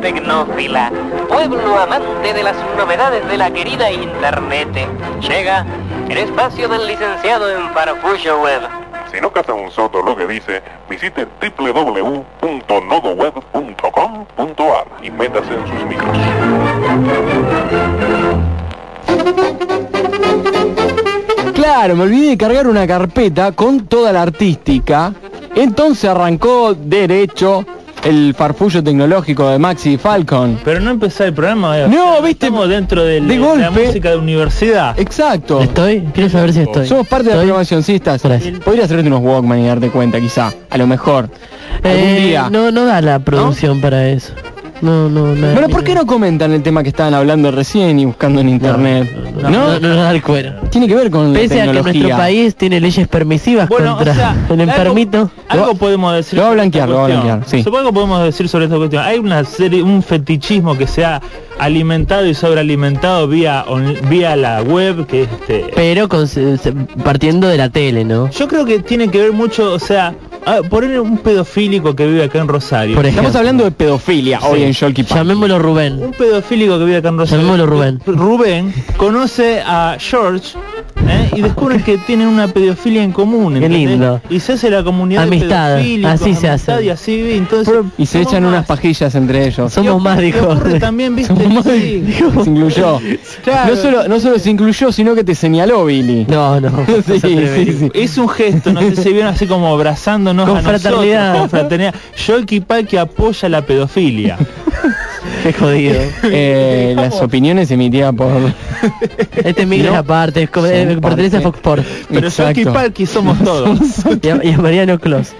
tecnófila, pueblo amante de las novedades de la querida Internet, llega el espacio del licenciado en Farfullo Web. Si no capta un soto lo que dice, visite www.nodoweb.com.ar y métase en sus micros. Claro, me olvidé de cargar una carpeta con toda la artística. Entonces arrancó derecho el farfullo tecnológico de Maxi Falcon. Pero no empezar el programa. eh, No, viste, Estamos dentro del- de de, la golpe. música de universidad. Exacto. ¿Estoy? ¿Quieres saber si estoy? Somos parte de la ¿Estoy? programación, sí estás. Podrías hacerte unos Walkman y darte cuenta, quizá. A lo mejor. Algún Eh, día. No, no da la producción para eso. No, no, no. Bueno, ¿por qué no comentan el tema que estaban hablando recién y buscando en internet? No, no, no, no da el cuero. Tiene que ver con la Pese a que tecnología. nuestro país tiene leyes permisivas Bueno, contra o sea, el enfermito. Algo, algo podemos decir. Lo va a blanquear, lo va a blanquear, sí. Supongo que podemos decir sobre esta cuestión. Hay una serie, un fetichismo que se ha alimentado y sobrealimentado vía on- vía la web, que este. Pero con- partiendo de la tele, ¿no? Yo creo que tiene que ver mucho, o sea, a- poner un pedofílico que vive acá en Rosario. Por Estamos hablando de pedofilia hoy en Sholky. Llamémoslo Rubén. un pedofílico que vive acá en Rosario. Llamémoslo Rubén. Rubén conoce a George ¿eh? y descubre que tienen una pedofilia en común. Qué lindo. Y se hace la comunidad Amistad, de así se amistad hace. Y así vive, entonces. Y se echan más. unas pajillas entre ellos. Somos Y más, dijo. también, viste, Somos sí. Se incluyó. Claro. No, solo, no solo se incluyó, sino que te señaló Billy. No, no. sí, sí, sí. Es un gesto, no sé si vieron así como abrazándonos Con a nosotros, fraternidad. con fraternidad. Que apoya la pedofilia. Qué jodido. Eh, las opiniones emitidas por... Este micro No. es aparte, es eh, pertenece a. Fox Sports. Pero Exacto. Palki somos todos. Y a, y a Mariano Clos.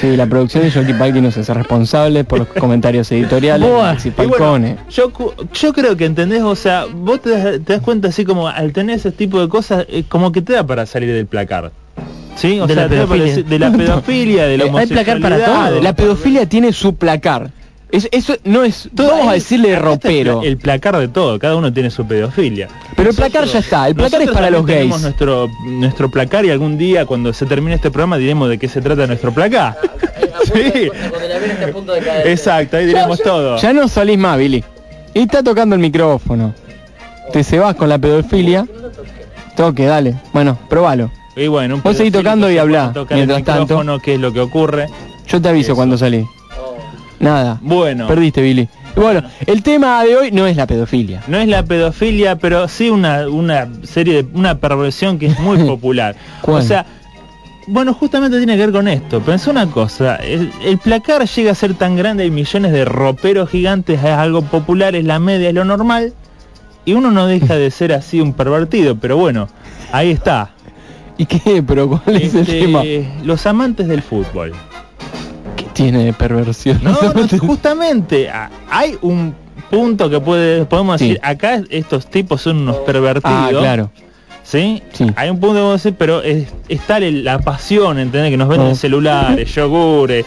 Sí, la producción de Sholky Park no se hace responsable por los comentarios editoriales Y bueno, yo, yo creo que entendés, o sea, vos te das, te das cuenta así como al tener ese tipo de cosas, eh, como que te da para salir del placar. ¿Sí? O De sea, la pedofilia. de la pedofilia, de la Hay placar para homosexualidad, todo. de La pedofilia tiene su placar. Es- eso no es... Todo vamos a decirle el ropero. El, placar de todo, cada uno tiene su pedofilia. Pero el placar ya está. El placar es para los tenemos gays. Nuestro, nuestro placar y algún día cuando se termine este programa diremos de qué se trata nuestro placar. sí. Exacto, ahí diremos todo. Ya no salís más, Billy. Y está tocando el micrófono. Te se vas con la pedofilia. Toque, dale. Bueno, probalo. Y bueno, un Vos seguí pedofílico tocando y hablá, mientras el tanto. qué es lo que ocurre. Yo te aviso Eso. cuando salí. Nada. Bueno, Perdiste, Billy. Bueno, el tema de hoy no es la pedofilia. no es la pedofilia, pero sí una, una serie de una perversión que es muy popular. O sea, bueno, justamente tiene que ver con esto. Pensé una cosa, el, el placar llega a ser tan grande, hay millones de roperos gigantes, es algo popular, es la media, es lo normal, y uno no deja de ser así un pervertido, pero bueno, ahí está. ¿Y qué? Pero ¿cuál es el Este, tema? los amantes del fútbol. ¿Qué tiene perversión? No, no, justamente hay un punto que puede, podemos Sí. decir, acá estos tipos son unos pervertidos. ah, claro. ¿Sí? Sí. Hay un punto que podemos decir, pero es, está el- la pasión, ¿entendés? Que nos venden Oh. celulares, yogures,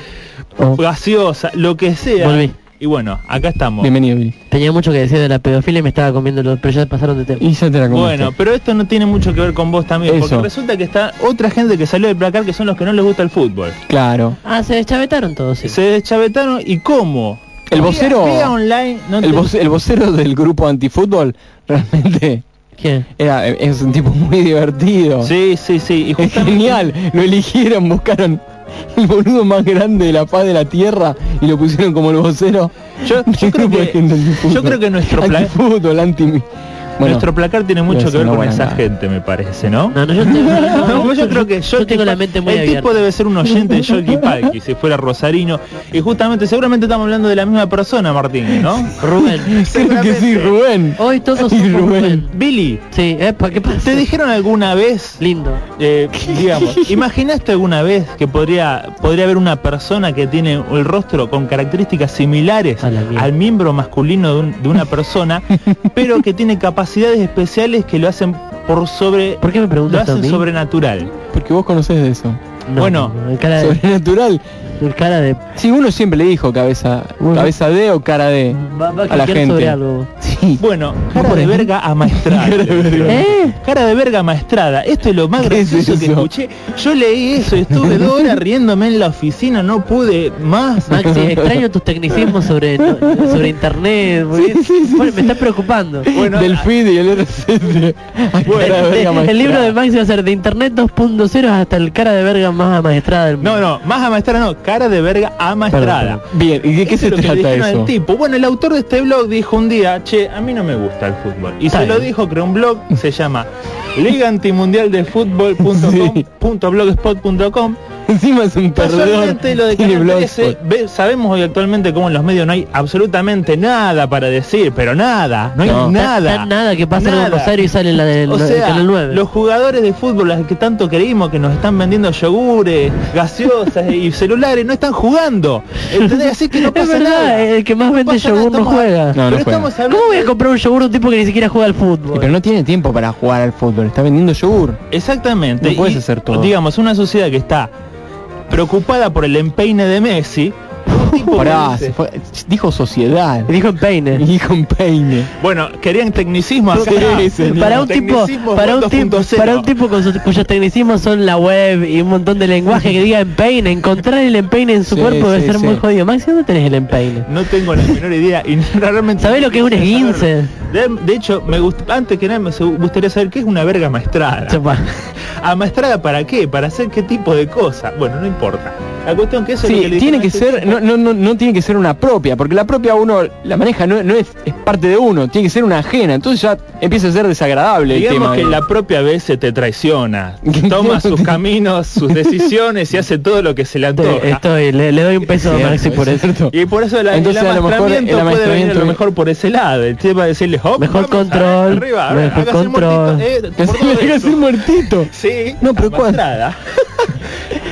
Oh. gaseosa, lo que sea. Volví. Y bueno, acá estamos. Bienvenido, Billy. Tenía mucho que decir de la pedofilia y me estaba comiendo los, pero ya pasaron de tema. Y ya te la comiste. Bueno, pero esto no tiene mucho que ver con vos también, porque resulta que está otra gente que salió del placar que son los que no les gusta el fútbol. Claro. Ah, se deschavetaron todos. sí. Se deschavetaron y cómo. El vocero- vía online, no El, te- voc- el vocero del grupo antifútbol realmente ¿Quién? era, es un tipo muy divertido. Sí, sí, sí. Y Es genial, lo eligieron, buscaron el boludo más grande de la faz de la tierra y lo pusieron como el vocero. Yo- yo creo que- yo creo que nuestro plan- antifútbol, anti bueno, Nuestro placar tiene mucho que ver con esa nada. gente, me parece, ¿no? No, no, yo, tengo, no, No, yo creo que yo, tengo la mente muy el abierta. tipo debe ser un oyente de Yolki Palki si fuera rosarino y justamente seguramente estamos hablando de la misma persona Martín ¿no? Rubén. creo que sí, Rubén. Hoy todos Y somos Rubén. Rubén. Billy Sí, epa, ¿qué pasa? ¿te dijeron alguna vez Lindo. eh, digamos imaginaste alguna vez que podría podría haber una persona que tiene el rostro con características similares al miembro masculino de, un- de una persona pero que tiene capacidades especiales que lo hacen por sobre ¿Por qué me lo preguntas a hacen mí? sobrenatural Porque vos conocés de eso. No, bueno, no, el cara de, Sobrenatural. El cara de Sí, uno siempre le dijo cabeza, Bueno. cabeza de o cara de va, va a a la gente. sobre algo. Sí, Bueno, cara de verga amaestrada. ¿Eh? Cara de verga maestrada. Esto es lo más ¿Qué es gracioso que escuché. Yo leí eso y estuve dos horas riéndome en la oficina, no pude más. Maxi, extraño tus tecnicismos sobre, sobre internet. Bueno, me está preocupando. Bueno, Del feed y el RCC. Bueno, el libro de Maxi va a ser de internet 2.0 hasta el cara de verga más amaestrada del mundo. No, no, más amaestrada no, cara de verga amaestrada. Perdón, Bien, ¿y de qué Eso se que trata al eso? tipo. Bueno, el autor de este blog dijo un día, che, a mí no me gusta el fútbol. Y Está se lo dijo, creó un blog, se llama Liga Encima es un perdedor. Casualmente lo de Canal 13, blogspot. ve- sabemos hoy actualmente cómo en los medios no hay absolutamente nada para decir, pero nada, no hay No. nada. Tan nada que pasa en Nada. el Rosario y sale en la del O del sea, Canal 9. los jugadores de fútbol, los que tanto creímos que nos están vendiendo yogures, gaseosas y celulares, no están jugando. ¿Entendés? Así que no es pasa verdad, nada. el que más No vende yogur no juega. No, pero no juega. estamos hablando ¿Cómo voy a comprar un yogur de un tipo que ni siquiera juega al fútbol? Pero no tiene tiempo para jugar al fútbol, está vendiendo yogur. Exactamente. No puedes Y, hacer todo. Digamos, una sociedad que está preocupada por el empeine de Messi. Un tipo Pará, fue- dijo sociedad. Dijo en peine. Dijo un peine. Bueno, querían tecnicismo acá. Sí, señor. Para un tipo, para un tipo, 2.0. para un tipo con sus- cuyos tecnicismos son la web y un montón de lenguaje que diga empeine, encontrar el empeine en su Sí, cuerpo debe ser sí. muy jodido. Maxi, ¿dónde tenés el empeine? No tengo la menor idea y realmente ¿Sabés lo que es un esguince? De, de hecho, me gust- antes que nada me su- gustaría saber qué es una verga maestrada. ¿Amaestrada para qué? ¿Para hacer qué tipo de cosa? Bueno, no importa. La cuestión que eso es lo Sí, que tiene que ser, no, no, no, no tiene que ser una propia, porque la propia uno la maneja, no, no es, es parte de uno, tiene que ser una ajena, entonces ya empieza a ser desagradable el Digamos tema. que ¿no? la propia vez se te traiciona. Toma sus caminos, sus decisiones y hace todo lo que se le antoja. Estoy, le, le doy un peso a Maxi por es eso. Y por eso la, Entonces, el a lo mejor, el puede venir a lo mejor por ese lado. El tema de decirle, hop, Mejor vamos, control, arriba, mejor el control. muertito, eh, Que por todo muertito. Sí, No, pero ¿cuál?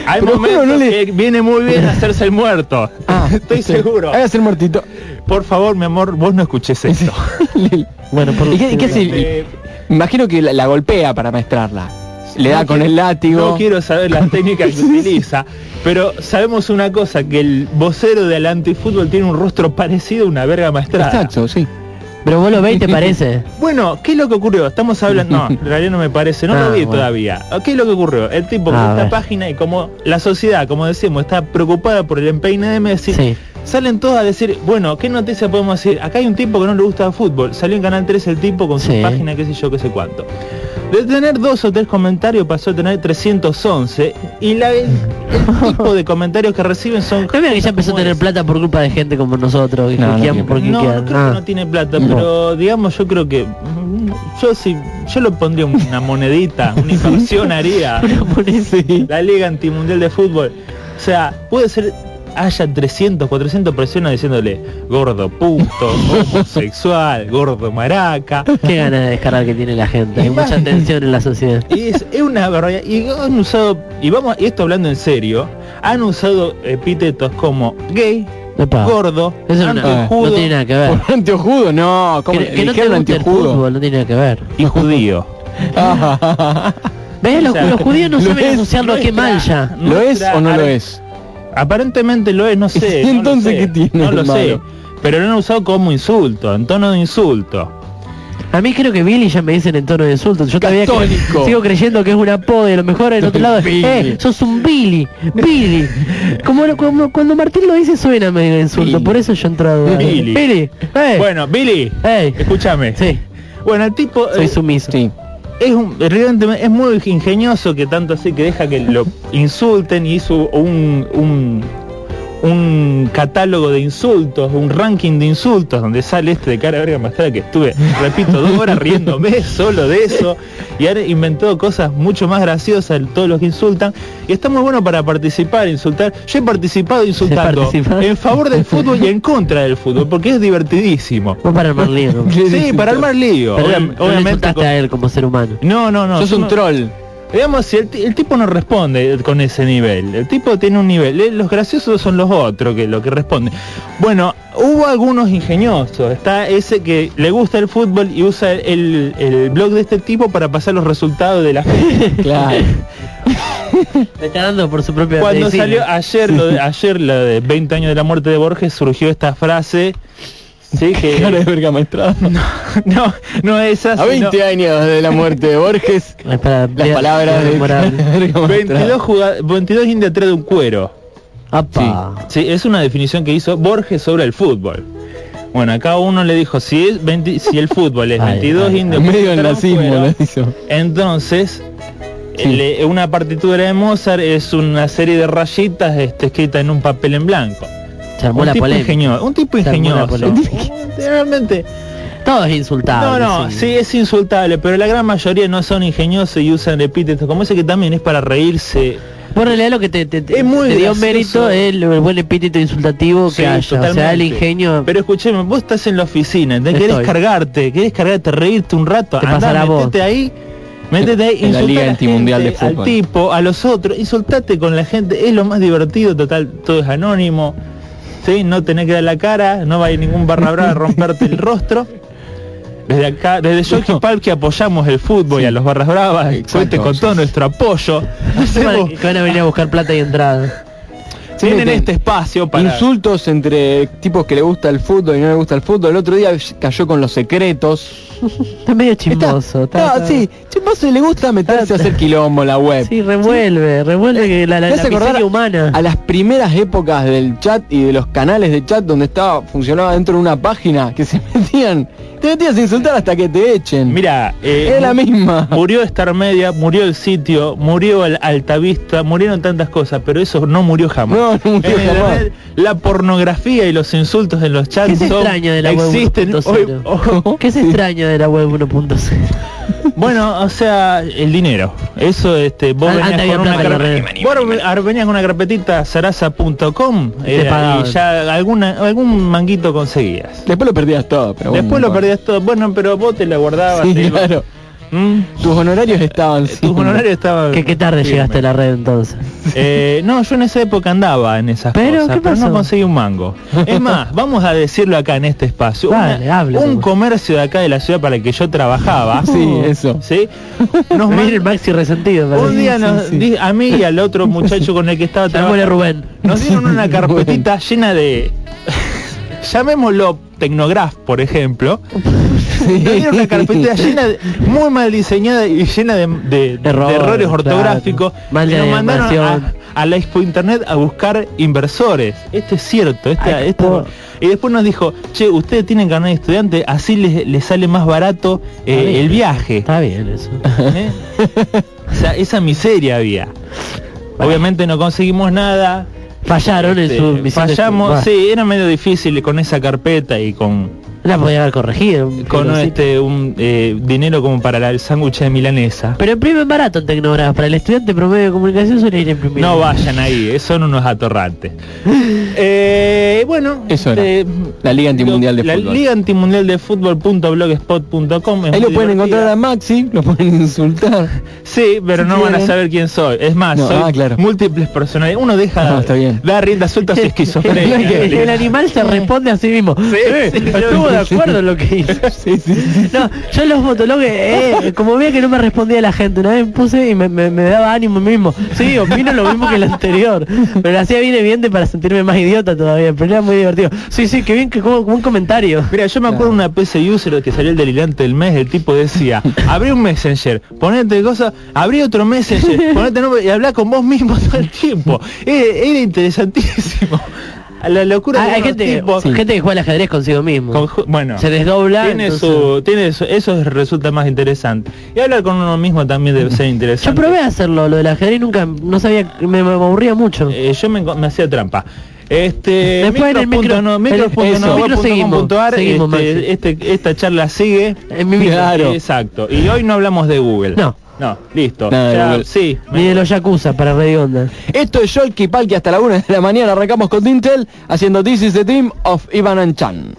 Amaestrada. Hay Pero momentos bueno, no le- que viene muy bien hacerse el muerto. Ah, Estoy sí. seguro. Hágase el muertito. Por favor, mi amor, vos no escuches esto. Bueno, por ¿Y qué, y qué hace? Eh, Imagino que la, la golpea para maestrarla. Le da no con quiero- el látigo. No quiero saber las técnicas que utiliza, pero sabemos una cosa, que el vocero del antifútbol tiene un rostro parecido a una verga maestrada. Exacto, sí. Pero vos lo veis te parece. Bueno, ¿qué es lo que ocurrió? Estamos hablando... No, en realidad no me parece, no Ah, lo vi bueno. todavía. ¿Qué es lo que ocurrió? El tipo con esta página y como la sociedad, como decimos, está preocupada por el empeine de Messi, Sí. salen todos a decir, bueno, ¿qué noticia podemos decir? Acá hay un tipo que no le gusta el fútbol. Salió en Canal 3 el tipo con su página, qué sé yo, qué sé cuánto. De tener dos o tres comentarios pasó a tener 311 y la, el, el tipo de comentarios que reciben son... No veo que ya empezó a tener plata por culpa de gente como nosotros, No, no porque No, creo Ah. que no tiene plata, No. pero digamos yo creo que mm, yo sí, yo lo pondría una monedita, una inversión haría. Sí. La Liga Antimundial de Fútbol. O sea, puede ser haya 300, 400 personas diciéndole gordo puto, homosexual, gordo maraca. Qué ganas de descargar que tiene la gente. Hay mucha tensión en la sociedad. Y es, es una barbaridad. Y han usado, y vamos, y esto hablando en serio, han usado epítetos como gay, Epa. gordo, Eso no, tiene nada que ver. Anteojudo, no. ¿Cómo Que, no te el fútbol, no tiene nada que ver. y judío. ¿Ves? Los, O sea, los judíos no lo saben es, asociarlo a qué mal ya. ¿Lo es o no lo es? Aparentemente lo es, no sé. ¿Y no lo entonces sé, qué tiene No lo sé. malo? Pero lo han usado como insulto, en tono de insulto. A mí creo que Billy ya me dicen en tono de insulto. Yo todavía cre- sigo creyendo que es un apodo y a lo mejor en otro lado Billy. eh, sos un Billy, Billy. Como, cuando Martín lo dice suena medio de insulto, Billy. por eso yo a dudar. Billy. Billy, eh. Bueno, Billy, Ey. escúchame. Sí, Bueno, el tipo soy eh, sumiso. Sí. Es un, es muy ingenioso que tanto así que deja que lo insulten y hizo un, un catálogo de insultos, un ranking de insultos donde sale este de cara de verga maestrada que estuve, repito, dos horas riéndome solo de eso y ahora inventó cosas mucho más graciosas de todos los que insultan y está muy bueno para participar, insultar. Yo he participado insultando participado? en favor del fútbol y en contra del fútbol porque es divertidísimo. Vos para armar lío. ¿no? Sí, para armar lío. Pero obvia- no obviamente a él como ser humano. no, no, no. Sos un no- troll. Digamos, si el, ti- el tipo no responde con ese nivel, el tipo tiene un nivel, eh, los graciosos son los otros que lo que responden. Bueno, hubo algunos ingeniosos, está ese que le gusta el fútbol y usa el, el blog de este tipo para pasar los resultados de la fecha. Claro. Le está dando por su propia Cuando medicina. salió ayer lo de, ayer lo de 20 años de la muerte de Borges surgió esta frase Sí, que... Cara de verga maestrada. no, no es A así. 20 años de la muerte de Borges, para- las palabras de verga maestrada. 22, juga- 22 indias atrás de un cuero. Apa. Sí, es una definición que hizo Borges sobre el fútbol. Bueno, acá uno le dijo, si, es 20 si el fútbol es Ay, 22 ay, indios... Medio de nazismo hizo. Entonces, Sí. le- una partitura de Mozart es una serie de rayitas este, escrita en un papel en blanco. Se armó Un la tipo polémica. ingenioso, un tipo ingenioso. Realmente, Todo es insultable. no, no, sí. es insultable, pero la gran mayoría no son ingeniosos y usan epítetos como ese que también es para reírse. Por realidad lo que te, te, te- Es muy te dio mérito es el, el buen epíteto insultativo Sí, que haya. O sea, el ingenio. Pero escúcheme, vos estás en la oficina, te querés cargarte, querés cargarte, reírte un rato, Te andá, pasará a vos. metete ahí, métete ahí, En la Liga Antimundial de gente, al Fútbol. tipo, a los otros, insultate con la gente, es lo más divertido, total, todo es anónimo, ¿sí? no tenés que dar la cara, no va a ir ningún barra brava a romperte el rostro. Desde acá, desde Jockey Pal que apoyamos el fútbol y a los barras bravas, Exacto. cuente con todo nuestro apoyo. Hacemos- que van a venir a buscar plata y entrada. Tienen meten este espacio para... Insultos entre tipos que le gusta el fútbol y no le gusta el fútbol. El otro día cayó con los secretos. Está medio chismoso. Está- está- no, sí, chismoso le gusta meterse a hacer quilombo la web. Sí, revuelve, revuelve que la, la, la humana. A las primeras épocas del chat y de los canales de chat donde estaba funcionaba dentro de una página que se metían, te metías a insultar hasta que te echen. Mira, eh, es la misma. Murió Star Media, murió el sitio, murió el Altavista, murieron tantas cosas, pero eso no murió jamás. No, no murió En jamás. Internet, La pornografía y los insultos en los chats ¿Qué es son- extraño de la web existen 1.0? hoy- ¿Qué es extraño de la web 1.0? bueno, o sea, el dinero. Eso, este, vos An- venías con una, vos venías con una carpetita sarasa.com eh, y ya alguna, algún manguito conseguías. Después lo perdías todo, pero bueno, Después lo perdías todo. Bueno, pero vos te la guardabas. Sí, te claro. ¿Mm? Tus honorarios estaban. Tus siempre. honorarios estaban... ¿Qué, qué tarde llegaste a la red entonces? Eh, no, yo en esa época andaba en esas ¿Pero cosas, qué pero no pasó? conseguí un mango. Es más, vamos a decirlo acá en este espacio. Una- Dale, hable, un comercio de acá de la ciudad para el que yo trabajaba. Sí, eso. ¿sí? Nos man- el Maxi resentido. un día nos- sí. di- a mí y al otro muchacho con el que estaba trabajando, Rubén. nos dieron una carpetita llena de... Llamémoslo Tecnograph, por ejemplo. Dieron una carpetita llena de, muy mal diseñada y llena de, de- de Errores, ortográficos. Mal y nos mandaron a, la Expo Internet a buscar inversores. Esto es cierto. esta- Ay, esta- por- y después nos dijo, che, ustedes tienen carnet de estudiante, así les, les sale más barato eh, bien. el viaje. Está bien eso. ¿Eh? O sea, esa miseria había. Obviamente no conseguimos nada. Fallaron en Este, su misión de- fallamos, sí, era medio difícil con esa carpeta y con La podía haber corregido. con este un eh, dinero como para la- el sándwich de milanesa. Pero imprimen barato en Tecnograph. Para el estudiante promedio de comunicación suele ir imprimir. No vayan ahí, eh, son unos atorrantes. Eh, bueno, Eso era. eh, La Liga Antimundial de la Fútbol. Liga Antimundial de Fútbol.blogspot.com Ahí lo pueden encontrar a Maxi, lo pueden insultar. Sí, pero Si no van a saber quién soy. Es más, No, soy ah, claro. múltiples personalidades. Uno deja No, está bien. dar rienda suelta a su el, esquizofrenia. el animal se responde a sí mismo. Sí, sí, De acuerdo en lo que hizo. Sí, sí, sí. No, yo en los fotologs, eh, como veía que no me respondía la gente, una vez puse y me, me- me daba ánimo mismo. Sí, opino lo mismo que el anterior. Pero lo hacía bien evidente para sentirme más idiota todavía, pero era muy divertido. Sí, sí, qué bien, que como, como un comentario. Mira, yo me acuerdo de una PC User que salió el delirante del mes, el tipo decía, abrí un Messenger, ponete cosas, abrí otro Messenger, ponete nombre y habla con vos mismo todo el tiempo. Era, era interesantísimo. A la locura Ah, hay gente, tipos gente que juega al ajedrez consigo mismo. con bueno, se desdobla. tiene entonces- su, tiene su- eso resulta más interesante. Y hablar con uno mismo también debe ser Yo interesante. probé a hacerlo, lo del ajedrez nunca, no sabía, me, me aburría mucho. Eh, yo me, me hacía trampa. Este, Después en el micro- no- el- micros punto eso, no micro punto com seguimos, punto ar, seguimos, este, este- esta charla sigue. En mi vida. Claro. Exacto. Y hoy no hablamos de Google. No. No, listo. Nada Ya, sí. Ni de los Yakuza para Redionda. Esto es Yolki Palki hasta la 1 de la mañana. Arrancamos con Dintel haciendo This is the Team of Ivan and Chan.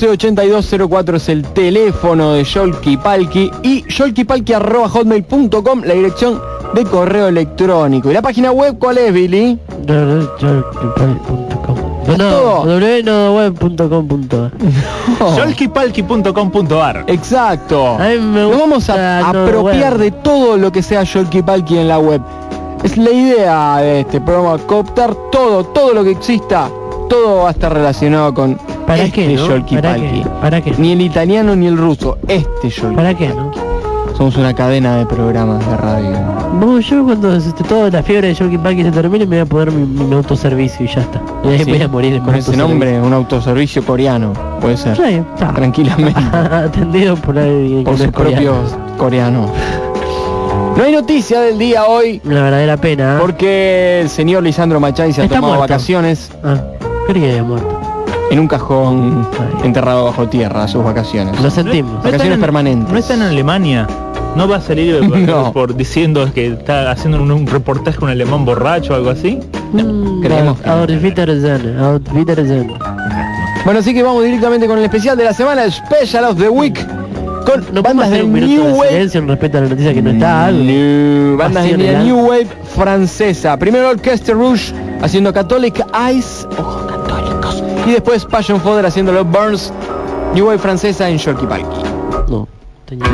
44 11 82 04 es el teléfono de Yolki Palki y yolkipalki.hotmail.com la dirección de correo electrónico. ¿Y la página web cuál es, Billy? No, todo? www.web.com.ar Yolkipalki.com.ar Exacto. A mí me Nos vamos a gusta no, apropiar de todo lo que sea Yolki Palki en la web. Es la idea de este programa, cooptar todo, todo lo que exista, todo va a estar relacionado con ¿Para este qué, no? Yolki ¿Para Palki. qué? ¿Para qué? Ni el italiano ni el ruso, este Yolki. ¿Para qué, no? Somos una cadena de programas de radio. Vamos, yo cuando este, toda la fiebre de Jorky Paki se termine me voy a poner mi, mi autoservicio y ya está. Y ahí Sí, voy a morir en con ese nombre, un autoservicio coreano, puede ser. Sí. Tranquilamente. Atendido por alguien por sus propios coreanos. No hay noticia del día hoy Una verdadera pena. ¿eh? porque el señor Lisandro Machay se ha tomado muerto. vacaciones Ah, creí que había muerto. En un cajón enterrado bajo tierra sus vacaciones. Lo sentimos. No Vacaciones en- permanentes. No está en Alemania. No va a salir por, No. por diciendo que está haciendo un, un reportaje con un alemán borracho o algo así. Mm, creemos que. Bueno, así que vamos directamente con el especial de la semana, el Special of the Week, con No bandas hacer de un New de Wave. silencio en respeto a la noticia que no está algo. New- bandas de. New Wave francesa. Primero Orchestra Rouge haciendo Catholic Eyes, católicos. Y después Passion Fodder haciendo los Burns, New Wave francesa en. No. tenía-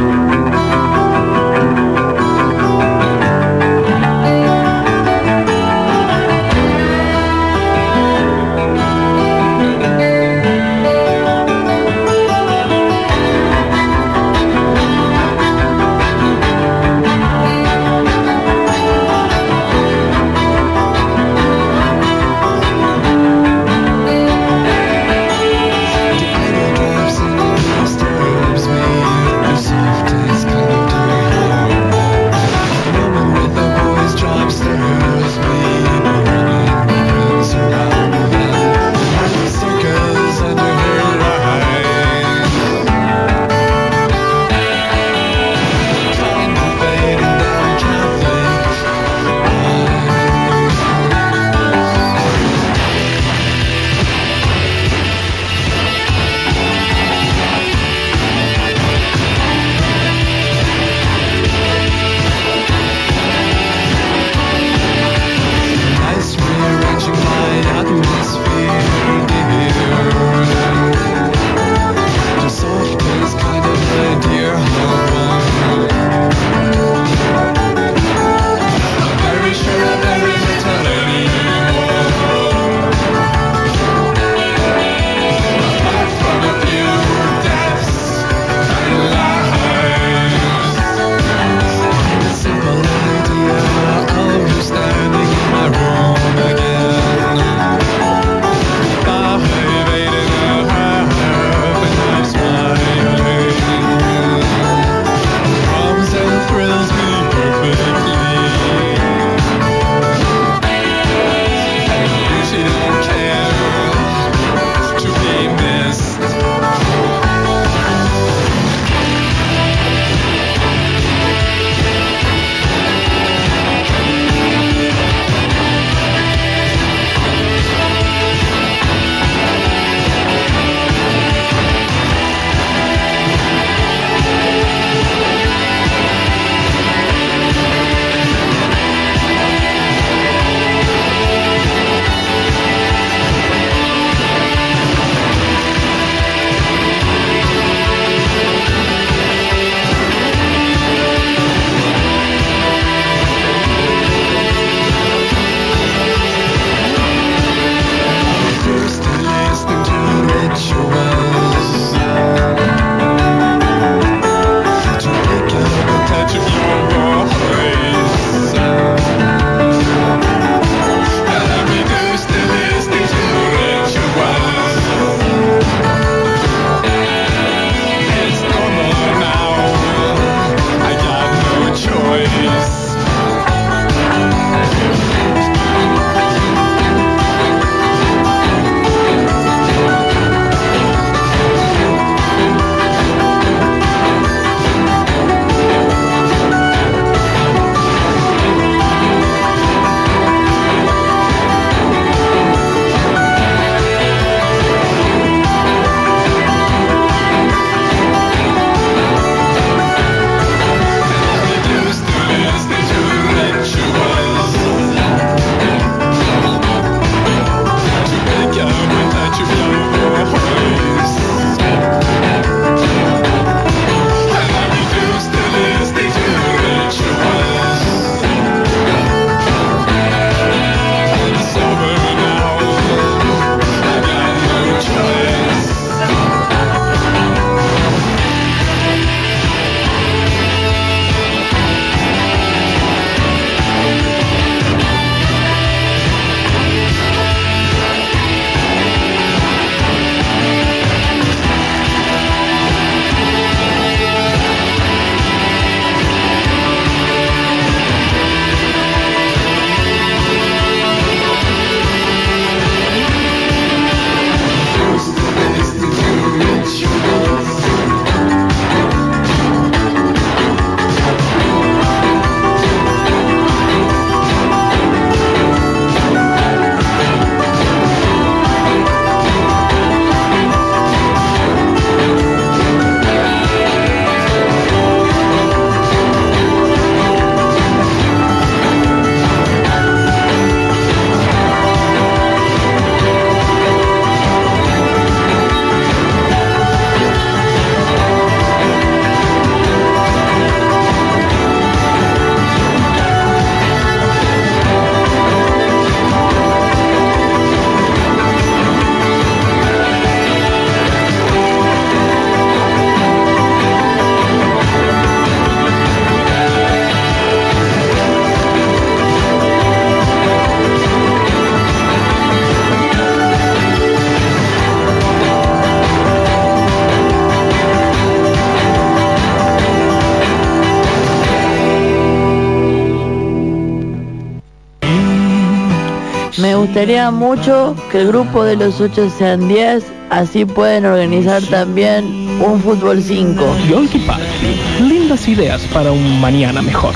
gustaría mucho que el grupo de los ocho sean 10, así pueden organizar también un fútbol 5. Yolki Party, lindas ideas para un mañana mejor.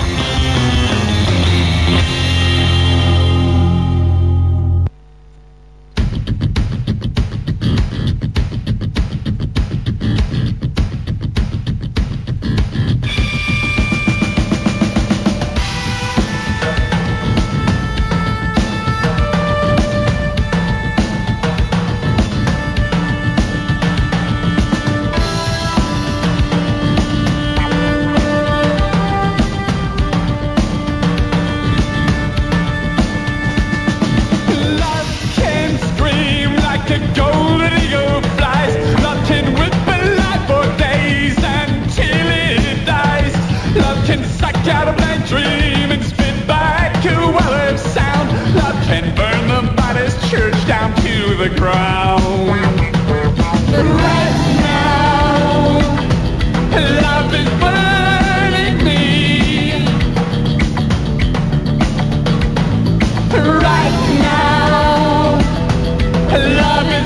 Love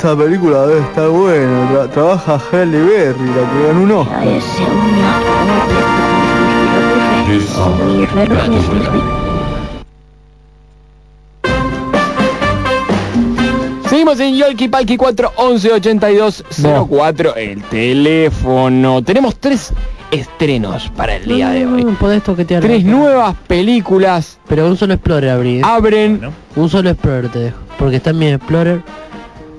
esa película debe estar buena. Tra trabaja Halle Berry, la que ganó un Seguimos en Yolki Palki 411-8204, el teléfono. Tenemos tres estrenos para el día de hoy. Tres nuevas películas. Pero un solo Explorer abrí. Abren. Un solo Explorer te dejo. Porque está en mi Explorer.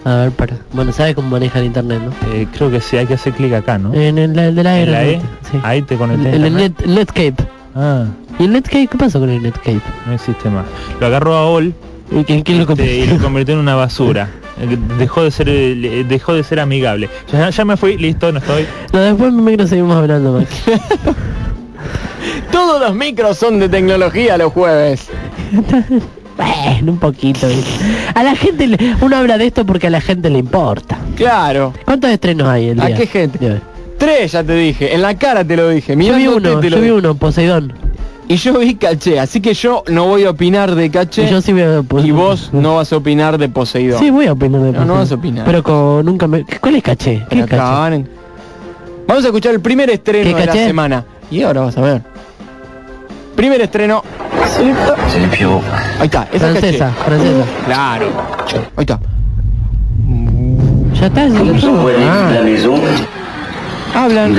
A ver, para. Bueno, ¿sabes cómo maneja el internet, no? Eh, creo que sí, hay que hacer clic acá, ¿no? En el, el de la En R. la E, sí. ahí te conecté. a El, net, Netscape. Ah, ¿Y el Netscape? ¿Qué pasó con el Netscape? no existe más. Lo agarró a Ol ¿Y quién, quién lo este, y lo convirtió en una basura. Eh, Dejó de ser eh, dejó de ser amigable. Ya, ya me fui, listo, no estoy. No, después me micro seguimos hablando, Mac. Todos los micros son de tecnología los jueves. bueno, un poquito. ¿viste? A la gente, le- uno habla de esto porque a la gente le importa. Claro. ¿Cuántos estrenos hay el ¿A día? qué gente? Tres ya te dije, en la cara te lo dije. Yo vi uno, te lo yo vi uno, Poseidón. Y yo vi caché, así que yo no voy a opinar de caché. Y yo sí veo pues, y vos no vas a opinar de Poseidón. Sí, voy a opinar de No, no Poseidón. vas a opinar. Pero con nunca me... ¿Cuál es caché? ¿Qué es caché? Vamos a escuchar el primer estreno ¿Qué de la semana. Y ahora vas a ver. Primer estreno. Ahí está, esa es Francesa, caché. francesa. Claro. Ahí está. Ya está. Ah, hablan.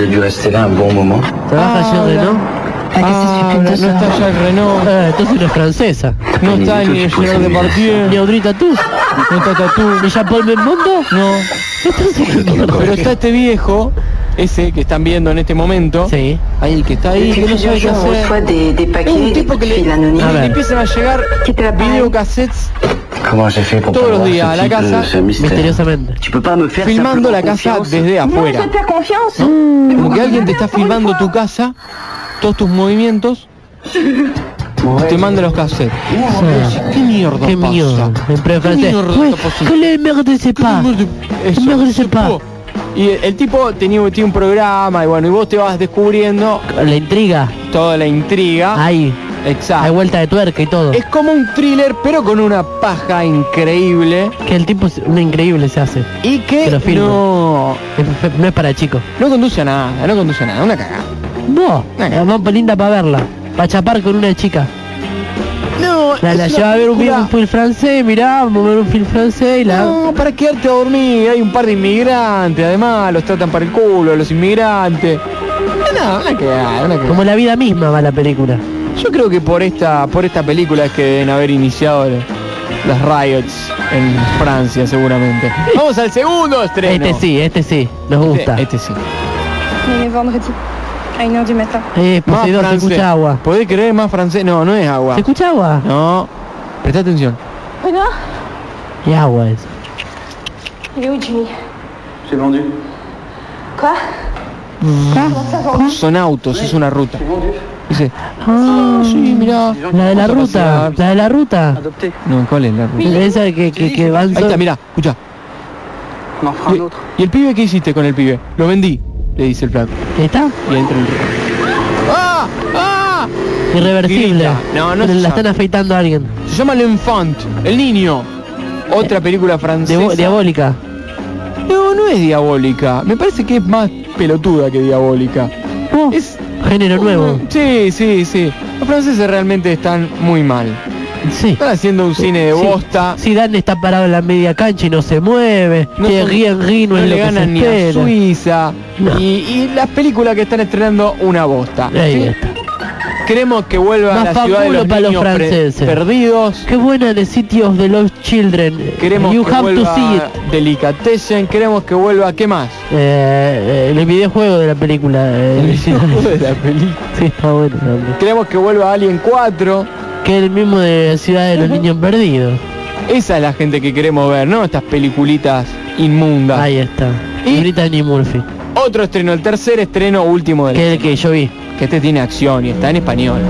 Trabaja Ah, ayer de no. Ah, no está ya el Renault. Ah, entonces no es francesa. No está ni el Gerard Ni Depardieu. Audrey Tatu. No está Tatú. Ni Jean-Paul Belmondo. No. Pero está este viejo, ese que están viendo en este momento. Sí. Ahí el que está ahí, que no sabe qué hacer. Es un tipo que le, A le empiezan a llegar videocassettes todos los días a la casa, Misteriosamente. filmando la casa desde afuera. Como que alguien te está filmando tu casa, todos tus movimientos, te manda los cassettes. ¿Qué mierda Qué pasa? mierda. En pre- ¿Qué francés. mierda Ouais, está pasando? que le merde c'est pas. Eso, Me parece se. Y el, tipo tenía, tiene un programa y bueno, y vos te vas descubriendo La intriga. toda la intriga. Ahí. Hay Exacto. vuelta de tuerca y todo. Es como un thriller, pero con una paja increíble Que el tipo es un increíble se hace. y que no, No es para chicos. no conduce a nada, no conduce a nada, una cagada. No. Es más linda para verla. Para chapar con una chica. No, La, lleva a ver un, film francés, mirá, vamos a ver un film francés y la... No, para quedarte a dormir, hay un par de inmigrantes, además los tratan para el culo, los inmigrantes. No, cagada, una cagada. Como la vida misma va la película. Yo creo que por esta por esta película es que deben haber iniciado el- las riots en Francia seguramente. Vamos al segundo estreno. Este sí, este sí, nos gusta. Este, este sí. À 1h du matin. Eh, Más Poseidón, se francés. escucha agua. ¿Podés creer más francés? No, no es agua. ¿Se escucha agua? No. Presta atención. Renard Y agua es. Il est où Jimmy C'est vendu. Quoi Son autos, es una ruta. Dice, Ah, sí, mirá. la de la ruta, la de la ruta. Adopté. No, ¿cuál es la ruta? Esa que, que, que van Ahí está, mirá, escucha. Un autre. ¿Y el pibe qué hiciste con el pibe? Lo vendí, le dice el plato. ¿Está? Y entra el ¡Ah! ¡Ah! Irreversible. Grita. No, no se La llama. están afeitando a alguien. Se llama L'Enfant, el niño. Otra película francesa. Diabólica. No, no es diabólica. Me parece que es más pelotuda que diabólica. Oh, Es género nuevo. Sí, sí, sí. Los franceses realmente están muy mal. Sí. Están haciendo un cine de bosta. Zidane está parado en la media cancha y no se mueve. No son- Henry no, no es le lo que ni a. Suiza. No. Y, y las películas que están estrenando una bosta. Ahí está. Queremos que vuelva Más a la ciudad de los para los niños franceses. perdidos. Qué buena de City of the Lost Children. Queremos you que have to vuelva see it. Delicatessen. Queremos que vuelva, ¿qué más? Eh, eh, el videojuego de la película. eh, El videojuego de la película. sí, está bueno también. Queremos que vuelva Alien 4. Que es el mismo de Ciudad de los Niños Perdidos. Esa es la gente que queremos ver, ¿no? Estas peliculitas inmundas. Ahí está. Y- Brittany Murphy. Otro estreno, el tercer estreno último del Que es el que yo vi. que este tiene acción y está en español.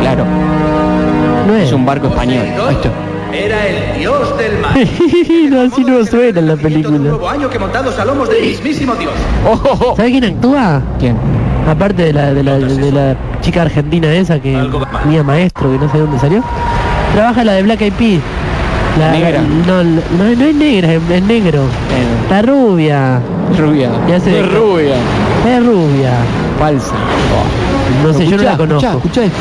Claro, No es. es un barco español. Está. Era el dios del mar. no, así no suena en la Un película. nuevo año que montados a lomos del mismísimo dios. Oh, oh, oh. ¿Sabe quién actúa? ¿Quién? Aparte de la, de la, de la chica argentina esa que mía maestro, que no sé dónde salió. Trabaja la de Black Eyed Peas. La, Negra. No, no, no es negra, es, es negro. Eh, La rubia. rubia. Ya No es rubia. Es rubia. Falsa. No sé, yo no la conozco. Escuchá esto.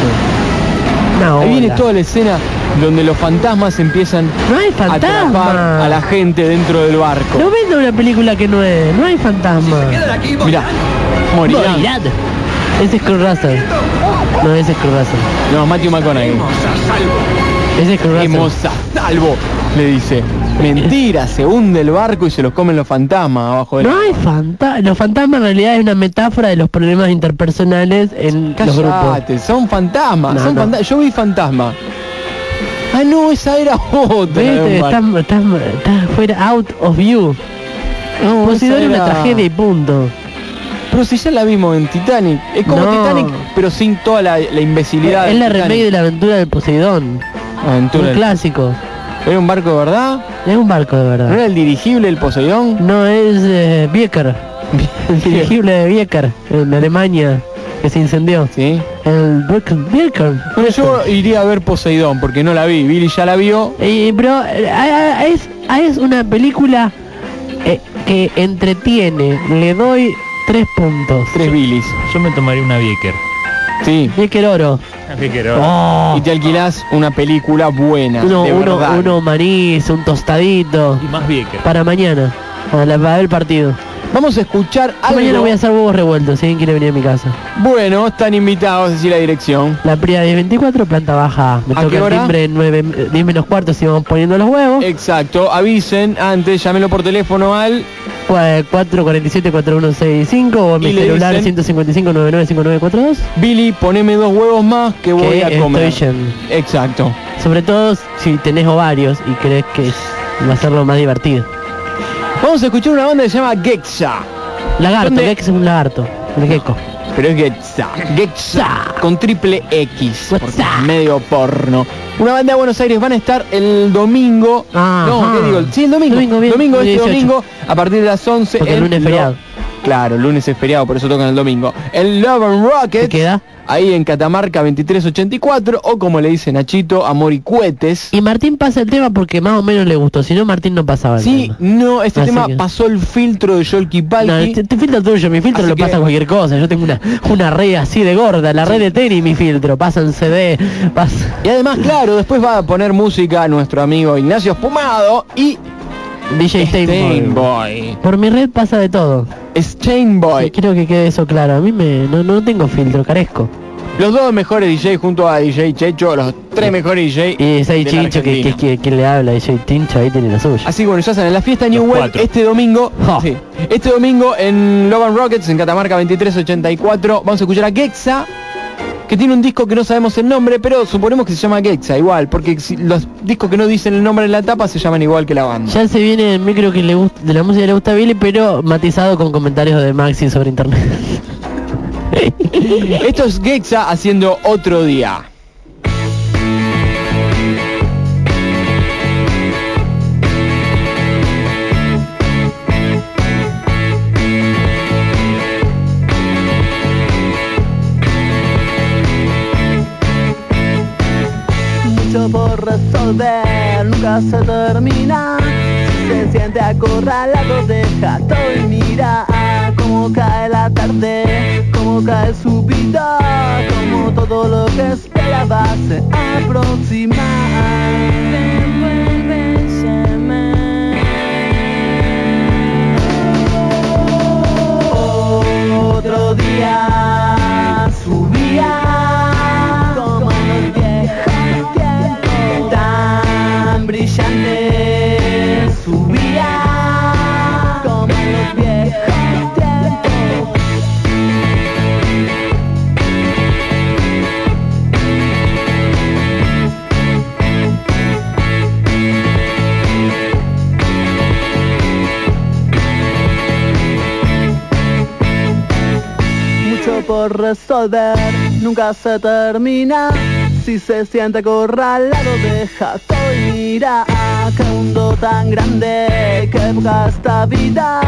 Ahí viene toda la escena donde los fantasmas empiezan No hay a atrapar fantasma. a la gente dentro del barco. No venda una película que no es. No hay fantasma. Aquí Mira, morirán. Ese es Kurt Russell. No, ese es Kurt Russell. No, Matthew McConaughey. Ese es Kurt Russell. Hemos a salvo. Le dice, mentira, se hunde el barco y se los comen los fantasmas abajo del No hay fantasmas. Los fantasmas en realidad es una metáfora de los problemas interpersonales en los grupos. Cállate, son fantasmas, No, son no. fanta- Yo vi fantasma. Ah, no, esa era otra. Viste, estás, estás, estás fuera out of view. No, Poseidón una tragedia y punto. Pero si ya la vimos en Titanic. Es como No. Titanic, pero sin toda la, la imbecilidad. Es la Titanic. remake de la aventura del Poseidón. Aventura Un clásico. ¿Era un barco de verdad? Es un barco de ¿No verdad. era el dirigible el Poseidón? No, es eh, Bieker. El dirigible de Bieker, en Alemania, que se incendió. Sí. El. Bieker. Bueno, yo iría a ver Poseidón porque no la vi. Billy ya la vio. Eh, pero es, es una película eh, que entretiene. Le doy tres puntos. Tres Billys. Yo me tomaría una Bieker. Sí. Bieker Oro. Una Bieker ahora. Oh, Y te alquilás una película buena. uno, de uno, verdad. uno manís, un tostadito. Y más Bieker. Para mañana. Para, el partido. Vamos a escuchar Yo algo. mañana voy a hacer huevos revueltos. Si alguien quiere venir a mi casa. Bueno, están invitados, decir la dirección. La Pría 1024, planta baja. Me ¿A toca qué el hora? timbre en 9, eh, 10 menos cuarto si vamos poniendo los huevos. Exacto, avisen antes, llámenlo por teléfono al 447-4165 o mi Y le celular dicen- 155-995942. Billy, poneme dos huevos más que voy Que a comer. estoy. Exacto. Sobre todo si tenés ovarios y crees que es- va a ser lo más divertido. Vamos a escuchar una banda que se llama Gexa. Lagarto, ¿Dónde? Gex es un lagarto. El gecko. Pero es Gexa. Gexa. Con triple X. medio porno. Una banda de Buenos Aires van a estar el domingo. Ah, no. ¿qué digo? Sí, el domingo. Domingo, bien, domingo este 18. domingo a partir de las 11. Porque el lunes feriado. Claro, lunes es feriado, por eso tocan el domingo. El Love and Rockets. ¿Qué queda? Ahí en Catamarca 2384 o como le dice Nachito, Amor y Cuetes. Y Martín pasa el tema porque más o menos le gustó. Si no, Martín no pasaba el Sí, tema. no, este Así tema que- pasó el filtro de Yolki Palki. No, este, este filtro tuyo, mi filtro Así lo que- pasa cualquier cosa. Yo tengo una, una red así de gorda, la red de tenis mi filtro. Pasan CD, pasa... Y además, claro, después va a poner música nuestro amigo Ignacio Espumado y DJ. Steinboy. Por mi red pasa de todo. Steinboy. Quiero que quede eso claro. A mí me no, no tengo filtro, carezco. Los dos mejores DJ junto a DJ Checho, los tres mejores DJ. Y ese Chincho que, que, que- que le habla, DJ Tincho, ahí tiene la suya. Así que bueno, ya saben, la fiesta New Wave este domingo. Sí, este domingo en Love and Rockets, en Catamarca 2384. Vamos a escuchar a Gexa, que tiene un disco que no sabemos el nombre, pero suponemos que se llama Gexa igual, porque si los discos que no dicen el nombre en la tapa se llaman igual que la banda. Ya se viene el micro que le gusta, de la música que le gusta a Billy, pero matizado con comentarios de Maxi sobre internet. Esto es Gexa haciendo otro día. Nunca se termina. Si se siente acorralado, deja todo y mira cómo cae la tarde, cómo cae su vida, como todo lo que esperaba se aproxima. Otro día tan brillante subía como en los viejos tiempos mucho por resolver, nunca se termina. Si se siente acorralado, deja todo y mira que mundo tan grande que busca esta vida.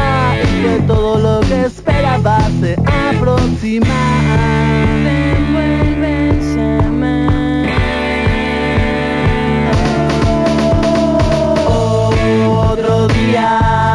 Y que todo lo que esperaba se aproxima. Otro día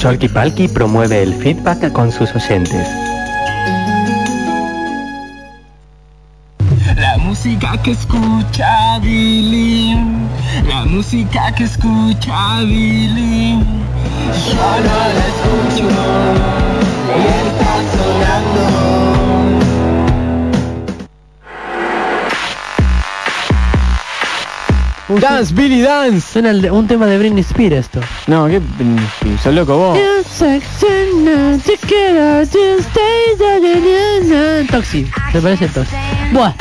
Sholky Palky promueve el feedback con sus oyentes. La música que escucha Billy, la música que escucha Billy, yo no la escucho está sonando. Dance, Billy Dance. Suena el de- un tema de Britney Spears esto. No, qué sos loco vos. Toxi, me parece Toxi. Buah,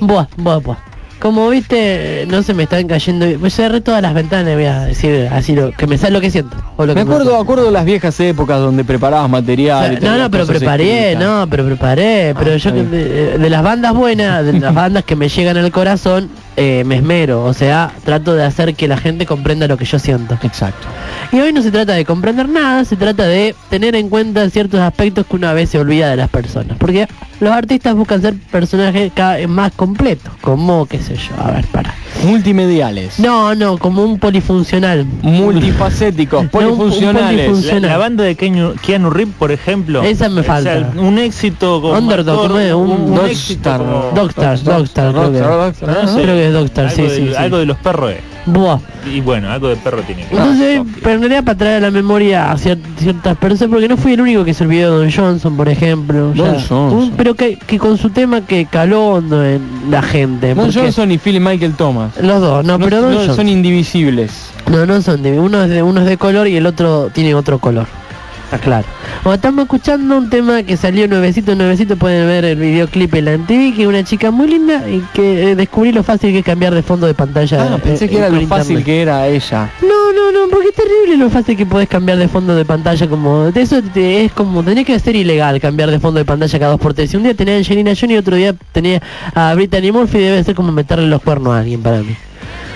buah, buah, buah. Como viste, no se me están cayendo. Pues cerré todas las ventanas, voy a decir así lo que me sale lo que siento. o lo Me que acuerdo, acuerdo las viejas épocas donde preparabas material. y no, tenías no, pero cosas preparé, escritas. no, pero preparé, pero yo está bien. de, de las bandas buenas, de las bandas que me llegan al corazón, eh, me esmero, o sea, trato de hacer que la gente comprenda lo que yo siento. Exacto. Y hoy no se trata de comprender nada, se trata de tener en cuenta ciertos aspectos que una vez se olvida de las personas, porque los artistas buscan ser personajes cada vez más completos, como, qué sé yo, a ver, para. Multimediales. No, no, como un polifuncional. Multifacéticos, No, un- un polifuncionales. polifuncional. La, la banda de Keanu, Keanu Reeves, por ejemplo. Esa me o sea, falta. un éxito como Underdog. Un un, Dogstar. éxito como... Dogstar, Dogstar, creo que- Dogstar, No sé, creo que es Sí, algo sí, de, sí. Algo de los perros es. Buah. Y bueno, algo de perro tiene que Entonces, pero en realidad para traer a la memoria a cier- ciertas personas, porque no fui el único que se olvidó de Don Johnson, por ejemplo. Don ya. Johnson. Un- pero que, que con su tema que caló hondo en la gente. Don Johnson y Philip Michael Thomas. Los dos, no, pero Don no, Johnson. son indivisibles. No, no son de uno es de uno es de color y el otro tiene otro color. Está claro. Bueno, estamos escuchando un tema que salió nuevecito, nuevecito, pueden ver el videoclip en la MTV, que es una chica muy linda y que eh, descubrí lo fácil que es cambiar de fondo de pantalla. Ah, pensé eh, que era con lo fácil que era ella. No, no, no, porque es terrible lo fácil que podés cambiar de fondo de pantalla como... De eso te- es como... Tenés que ser ilegal cambiar de fondo de pantalla cada dos por tres. Si un día tenés a Angelina Jolie y otro día tenés a Brittany Murphy, debe ser como meterle los cuernos a alguien para mí.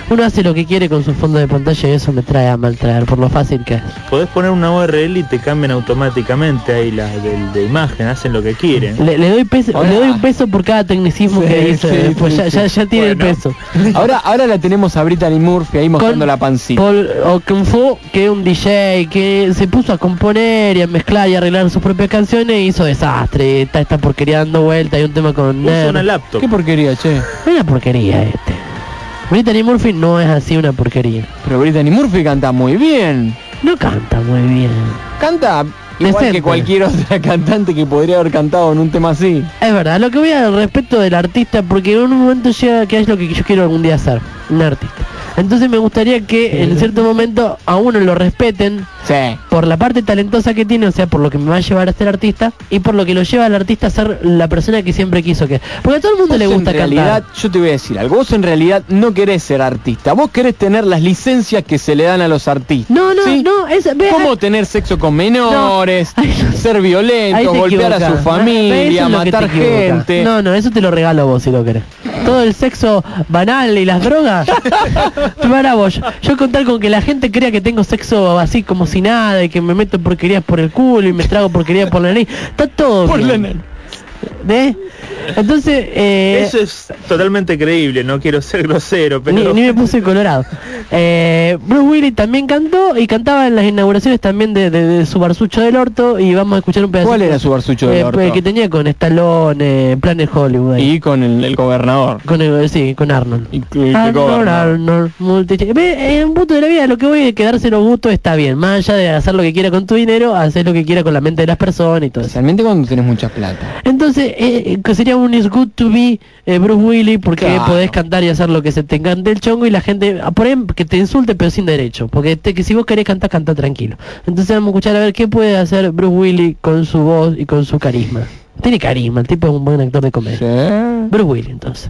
Uno hace lo que quiere con su fondo de pantalla y eso me trae a mal traer por lo fácil que es. Podés poner una URL y te cambian automáticamente ahí las de, de imagen, hacen lo que quieren. Le, le doy peso, le doy un peso por cada tecnicismo que Sí, sí, después sí, ya, sí. ya, ya tiene Bueno. el peso. Ahora, ahora la tenemos a Brittany Murphy ahí mostrando la pancita. Paul Okunfu, que es un DJ que se puso a componer y a mezclar y a arreglar sus propias canciones y hizo desastre. Está esta porquería dando vuelta y un tema con Usa una laptop. Qué porquería, che. Una porquería este. Brittany Murphy no es así una porquería. Pero Brittany Murphy canta muy bien. No canta muy bien. Canta igual Decente. que cualquier otra cantante que podría haber cantado en un tema así. Es verdad, lo que voy al respecto del artista, porque en un momento llega que es lo que yo quiero algún día hacer, un artista. Entonces me gustaría que en cierto momento a uno lo respeten Sí. por la parte talentosa que tiene, o sea, por lo que me va a llevar a ser artista y por lo que lo lleva al artista a ser la persona que siempre quiso que. Porque a todo el mundo le gusta en realidad, cantar. yo te voy a decir algo, vos en realidad no querés ser artista, vos querés tener las licencias que se le dan a los artistas. No, no, ¿sí? no, es ve- ¿Cómo tener sexo con menores, ser violento, golpear a su familia, te matar gente? No, no, eso te lo regalo a vos si lo querés. Todo el sexo banal y las drogas. para vos. Yo contar con que la gente crea que tengo sexo así como si nada y que me meto porquerías por el culo y me trago porquerías por la nariz. Está todo Por la bien. nariz. ¿Ves? Entonces, eh, Eso es totalmente creíble, no quiero ser grosero, pero... Ni, ni me puse colorado. Eh, Bruce Willis también cantó y cantaba en las inauguraciones también de, de- de su barsucho del orto y vamos a escuchar un pedacito. ¿Cuál era su barsucho del Eh, orto? El que tenía con Stallone, eh, Planet Hollywood. ahí. Y con el, el gobernador. Con el, sí, con Arnold. Y, Arnold, gobernador. Arnold, Ve, En un punto de la vida lo que voy a quedarse los gustos está bien. Más allá de hacer lo que quiera con tu dinero, hacer lo que quiera con la mente de las personas y todo eso. Especialmente cuando tenés mucha plata. Entonces, eh, que sería un It's Good to Be eh, Bruce Willis porque Claro. podés cantar y hacer lo que se te encante el chongo y la gente, ah, por ahí que te insulte pero sin derecho, porque te- que si vos querés cantar, canta tranquilo. Entonces vamos a escuchar a ver qué puede hacer Bruce Willis con su voz y con su carisma. Tiene carisma, el tipo es un buen actor de comedia. Sí. Bruce Willis entonces.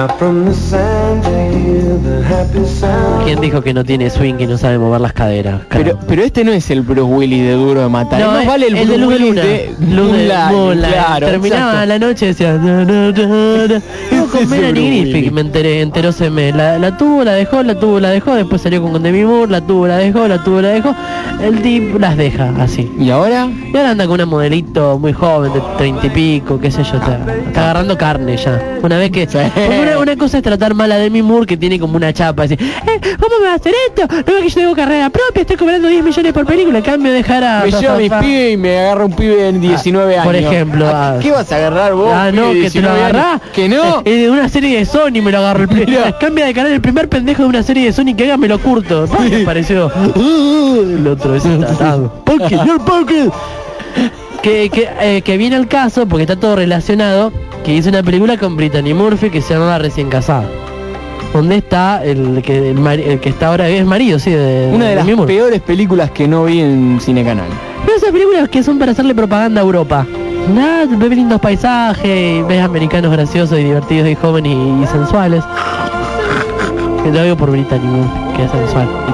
Not from the sand ¿Quién dijo que no tiene swing y no sabe mover las caderas? Pero, pero este no es el Bruce Willis de Duro de Matar. No, No, es- vale el, el Bruce de Willis Luna. de claro, Terminaba exacto. la noche y decía... "Da, da, da, da". Iba con Melanie Griffith, me enteré, enteró me la, la tuvo, la dejó, la tuvo, la dejó, después salió con Demi Moore, la tuvo, la dejó, la tuvo, la dejó. El tipo las deja así. ¿Y ahora? Y ahora anda con una modelito muy joven, de treinta y pico, qué sé yo, está, está agarrando carne ya. Una vez que... Una, una cosa es tratar mal a Demi Moore, que tiene como una chapa, decir, eh, ¿cómo me va a hacer esto? No es que yo tengo carrera propia, estoy cobrando 10 millones por película, en cambio dejar a... Me lleva a mis pibes y me agarra un pibe de 19 años. Por ejemplo, ¿A ah. ¿Qué vas a agarrar vos? Ah, no, que te lo 19 años? agarrás. Que no. Eh, de una serie de Sony me lo agarro. El primer, cambia de canal el primer pendejo de una serie de Sony que haga me lo curto. ¡Pah! Me pareció. "Uh", el otro. Pocket, your pocket. Que, que, eh, que viene al caso, porque está todo relacionado, que hizo una película con Brittany Murphy que se llama Recién Casada. Donde está el que, el, que está ahora es marido, sí, de Una de las peores películas que no vi en Cine Canal. Pero esas películas que son para hacerle propaganda a Europa. Nada, ves lindos paisajes, ves americanos graciosos y divertidos y jóvenes y, y sensuales. Que lo digo por Brittany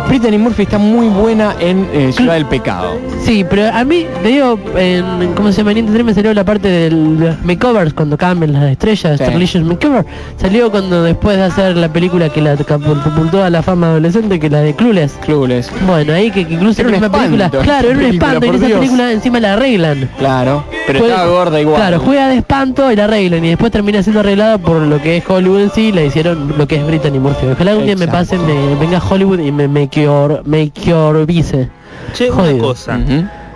Brittany Murphy está muy buena en eh, Ciudad del Pecado. Sí, pero a mí, te digo, en, ¿cómo se llama? En Internet me salió la parte del makeovers, cuando cambian las estrellas, Sí. Makeover. Salió cuando después de hacer la película que la catapultó a la fama adolescente, que la de Clueless. Clueless. Bueno, ahí que, que incluso Era en un misma película, claro, era un espanto, y en esa Dios. película encima la arreglan. Claro. Pero Juega- estaba gorda igual. Claro, juega de espanto y la arreglan y después termina siendo arreglada por lo que es Hollywood en sí, la hicieron lo que es Brittany Murphy. Ojalá algún día me Exacto. pase, me venga Hollywood y me me cure, me curevice. Che, una Jodido. cosa.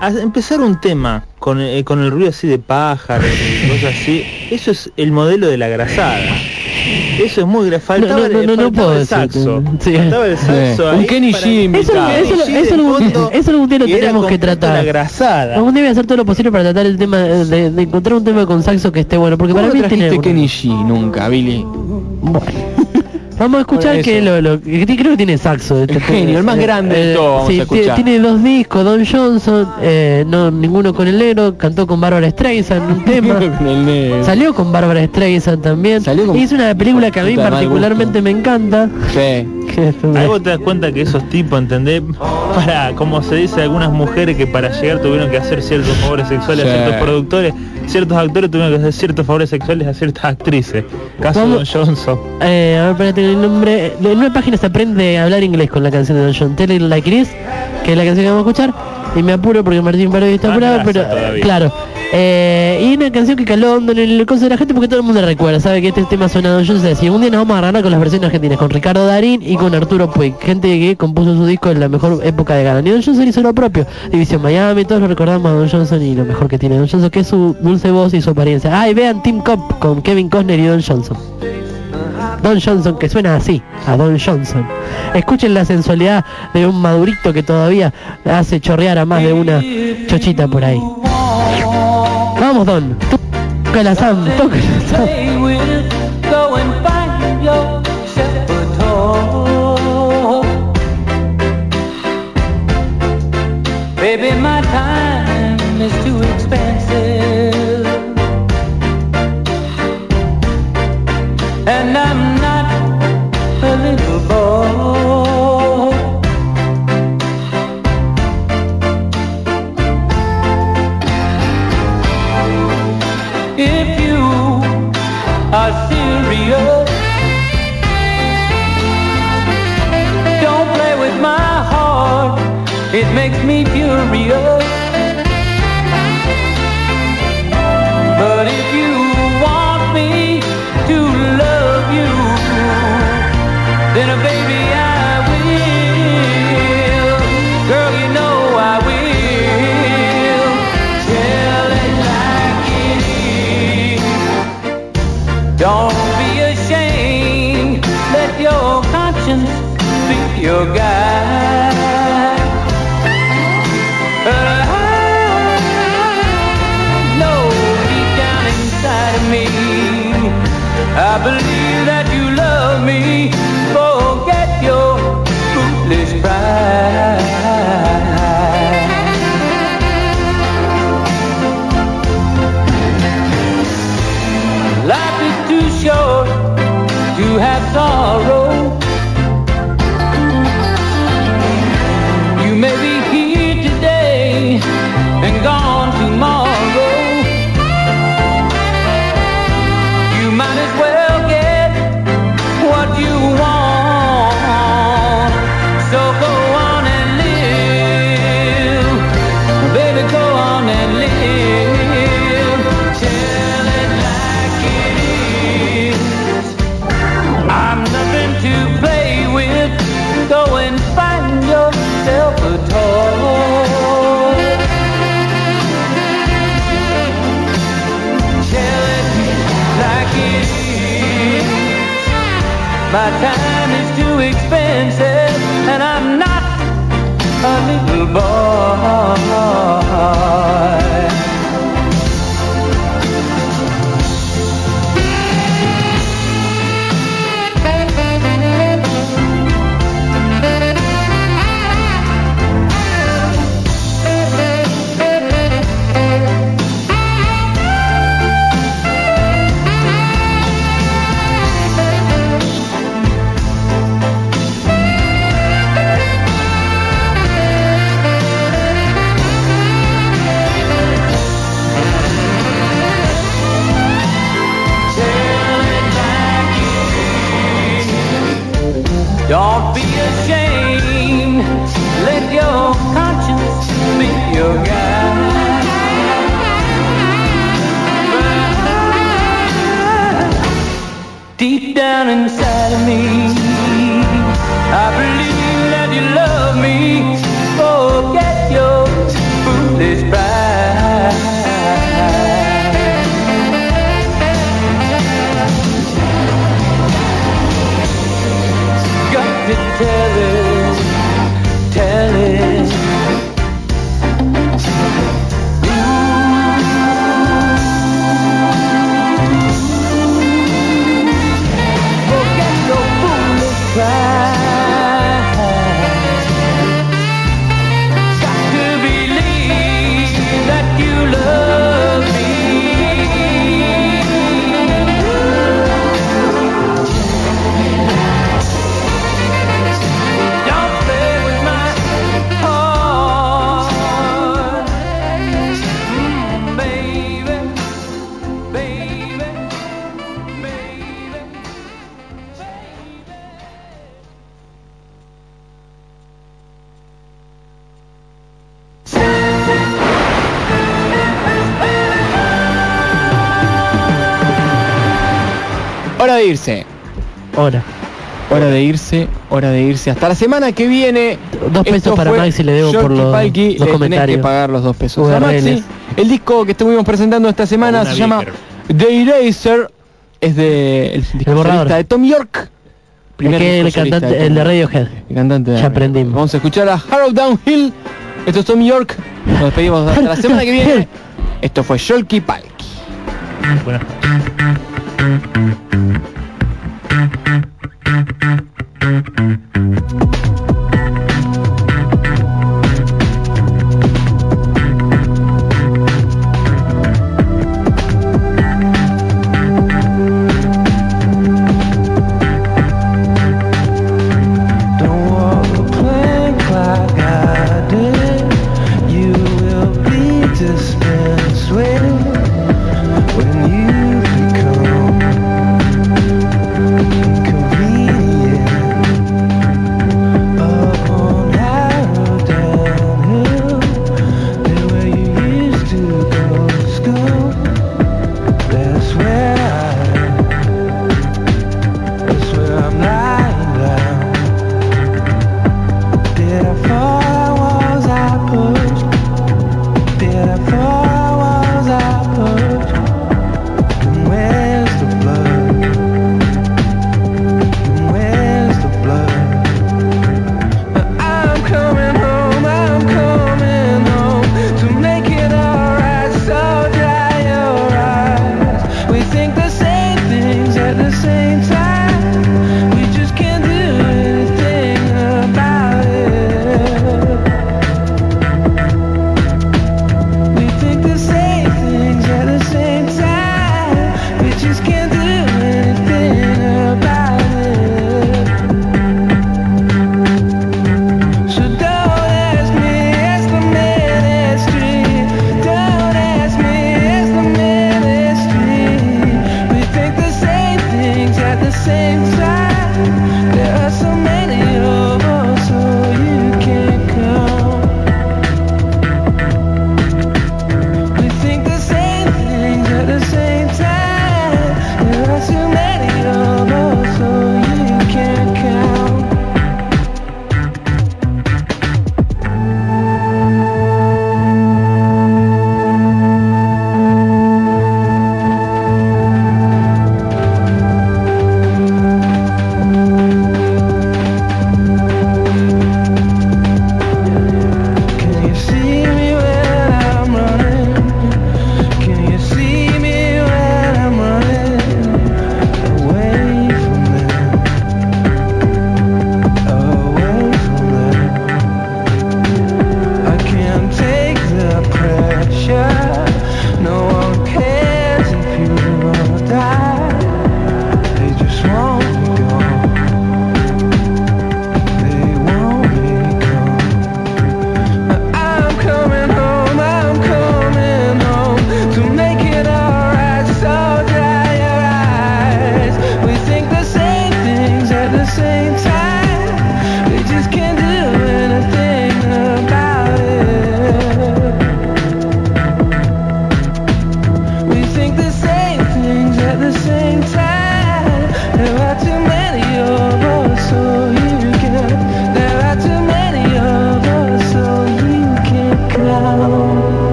A- empezar un tema con, eh, con el ruido así de pájaros y cosas así, eso es el modelo de la grasada. Eso es muy faltaba, No, no, el- no, no puedo el decir saxo. que- sí. Faltaba el saxo Sí. ahí Un Kenny G invitado. Eso, eso, eso, eso algún día lo tenemos que tratar. La grasada. Algún día voy a hacer todo lo posible para tratar el tema de, de- encontrar un tema con saxo que esté bueno, porque ¿Cómo para mí tiene Kenny G nunca, Billy? Vamos a escuchar que lo, lo que creo que tiene saxo. este El genio, el más grande de sí, ti- tiene dos discos, Don Johnson, eh, no ninguno con el negro, cantó con Bárbara Streisand un tema. Con. Salió con Bárbara Streisand también. Salió con- Hizo una película que a mí particularmente me encanta. Sí. Ahí vos te das cuenta que esos tipos, ¿entendés? Para, como se dice, algunas mujeres que para llegar tuvieron que hacer ciertos favores sexuales Sí. a ciertos productores, ciertos actores tuvieron que hacer ciertos favores sexuales a ciertas actrices. Caso Don Johnson. Eh, a ver, espérate el nombre. En una página se aprende a hablar inglés con la canción de Don John. Tell It Like It Is, que es la canción que vamos a escuchar. Y me apuro porque Martín Parodi está apurado, pero todavía. claro. Eh, y una canción que caló en el coso de la gente porque todo el mundo recuerda, sabe que este tema suena a Don Johnson. Y un día nos vamos a agarrar con las versiones argentinas, con Ricardo Darín y con Arturo Puig, gente que compuso su disco en la mejor época de Galán. Y Don Johnson hizo lo propio, División Miami, todos lo recordamos a Don Johnson y lo mejor que tiene Don Johnson, que es su dulce voz y su apariencia. Ah, vean Team Cop con Kevin Costner y Don Johnson. Don Johnson, que suena así, a Don Johnson. Escuchen la sensualidad de un madurito que todavía hace chorrear a más de una chochita por ahí. Vamos, Don. Toca la Sam, toca la Sam. It makes me furious. با Hora de irse. Hora. Hora de irse, hora de irse. Hasta la semana que viene. Dos pesos para Maxi le debo por los- Palki, los le tenés comentarios. que pagar los dos pesos. URLs. A Maxi, el disco que estuvimos presentando esta semana se llama. The Eraser. Es de el borrador. solista de Tom York. El, que- el cantante, de el de. Radiohead. El cantante de Ya aprendimos. Vamos a escuchar a Harrow Downhill. Esto es Tom York. Nos despedimos hasta la semana que viene. Esto fue Yorkie Palki.